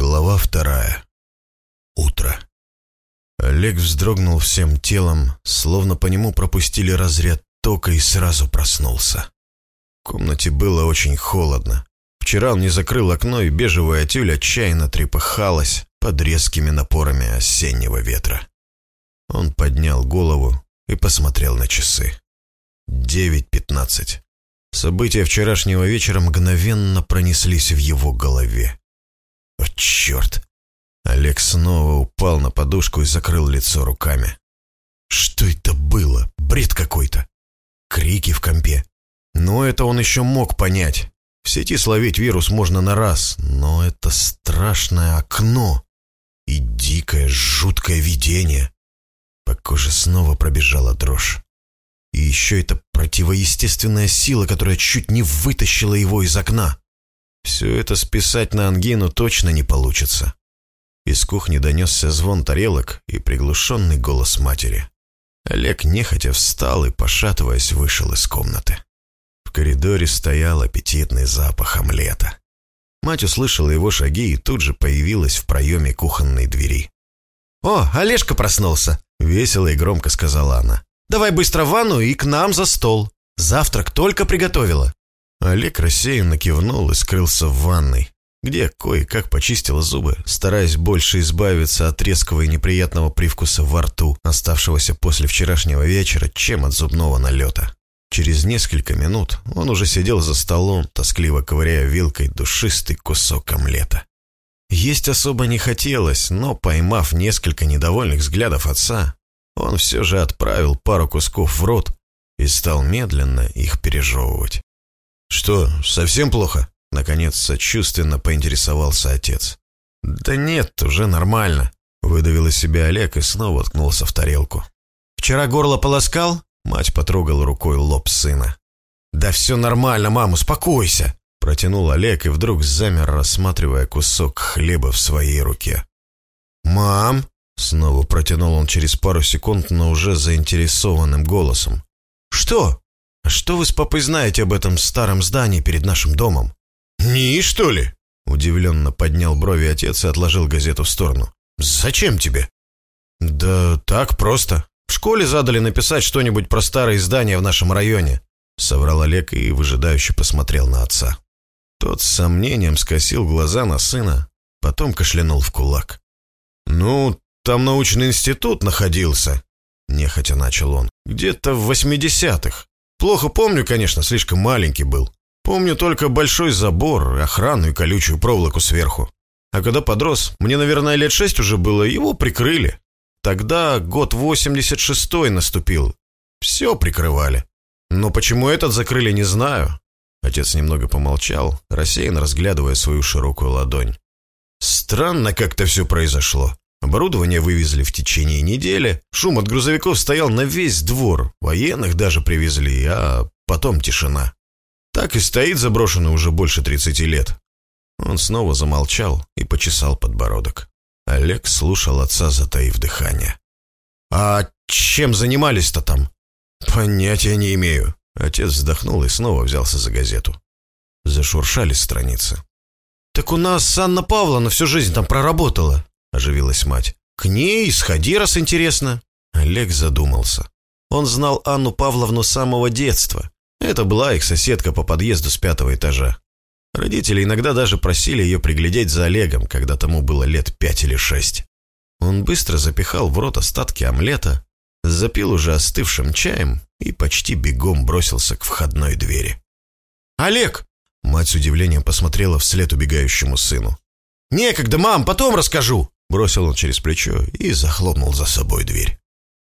Глава вторая. Утро. Олег вздрогнул всем телом, словно по нему пропустили разряд тока и сразу проснулся. В комнате было очень холодно. Вчера он не закрыл окно, и бежевая тюль отчаянно трепыхалась под резкими напорами осеннего ветра. Он поднял голову и посмотрел на часы. Девять пятнадцать. События вчерашнего вечера мгновенно пронеслись в его голове. Черт! Олег снова упал на подушку и закрыл лицо руками. Что это было? Бред какой-то. Крики в компе. Но это он еще мог понять. В сети словить вирус можно на раз, но это страшное окно и дикое, жуткое видение. По коже снова пробежала дрожь. И еще эта противоестественная сила, которая чуть не вытащила его из окна. Все это списать на ангину точно не получится. Из кухни донесся звон тарелок и приглушенный голос матери. Олег нехотя встал и, пошатываясь, вышел из комнаты. В коридоре стоял аппетитный запах омлета. Мать услышала его шаги и тут же появилась в проеме кухонной двери. «О, Олежка проснулся!» — весело и громко сказала она. «Давай быстро в ванну и к нам за стол. Завтрак только приготовила». Олег рассеянно кивнул и скрылся в ванной, где кое-как почистил зубы, стараясь больше избавиться от резкого и неприятного привкуса во рту, оставшегося после вчерашнего вечера, чем от зубного налета. Через несколько минут он уже сидел за столом, тоскливо ковыряя вилкой душистый кусок омлета. Есть особо не хотелось, но, поймав несколько недовольных взглядов отца, он все же отправил пару кусков в рот и стал медленно их пережевывать. «Что, совсем плохо?» Наконец сочувственно поинтересовался отец. «Да нет, уже нормально», — выдавил из себя Олег и снова ткнулся в тарелку. «Вчера горло полоскал?» Мать потрогала рукой лоб сына. «Да все нормально, мам, успокойся!» Протянул Олег и вдруг замер, рассматривая кусок хлеба в своей руке. «Мам!» Снова протянул он через пару секунд, но уже заинтересованным голосом. «Что?» «А что вы с папой знаете об этом старом здании перед нашим домом?» «НИИ, что ли?» Удивленно поднял брови отец и отложил газету в сторону. «Зачем тебе?» «Да так просто. В школе задали написать что-нибудь про старые здания в нашем районе», соврал Олег и выжидающе посмотрел на отца. Тот с сомнением скосил глаза на сына, потом кашлянул в кулак. «Ну, там научный институт находился», нехотя начал он, «где-то в восьмидесятых. Плохо помню, конечно, слишком маленький был. Помню только большой забор, охрану и колючую проволоку сверху. А когда подрос, мне, наверное, лет шесть уже было, его прикрыли. Тогда год 86-й наступил. Все прикрывали. Но почему этот закрыли, не знаю. Отец немного помолчал, рассеянно разглядывая свою широкую ладонь. Странно как-то все произошло. Оборудование вывезли в течение недели, шум от грузовиков стоял на весь двор, военных даже привезли, а потом тишина. Так и стоит заброшенный уже больше 30 лет. Он снова замолчал и почесал подбородок. Олег слушал отца, затаив дыхание. «А чем занимались-то там?» «Понятия не имею». Отец вздохнул и снова взялся за газету. Зашуршали страницы. «Так у нас Анна Павловна всю жизнь там проработала», — оживилась мать. «К ней сходи, раз интересно». Олег задумался. Он знал Анну Павловну с самого детства. Это была их соседка по подъезду с пятого этажа. Родители иногда даже просили ее приглядеть за Олегом, когда тому было лет пять или шесть. Он быстро запихал в рот остатки омлета, запил уже остывшим чаем и почти бегом бросился к входной двери. «Олег!» Мать с удивлением посмотрела вслед убегающему сыну. «Некогда, мам, потом расскажу!» Бросил он через плечо и захлопнул за собой дверь.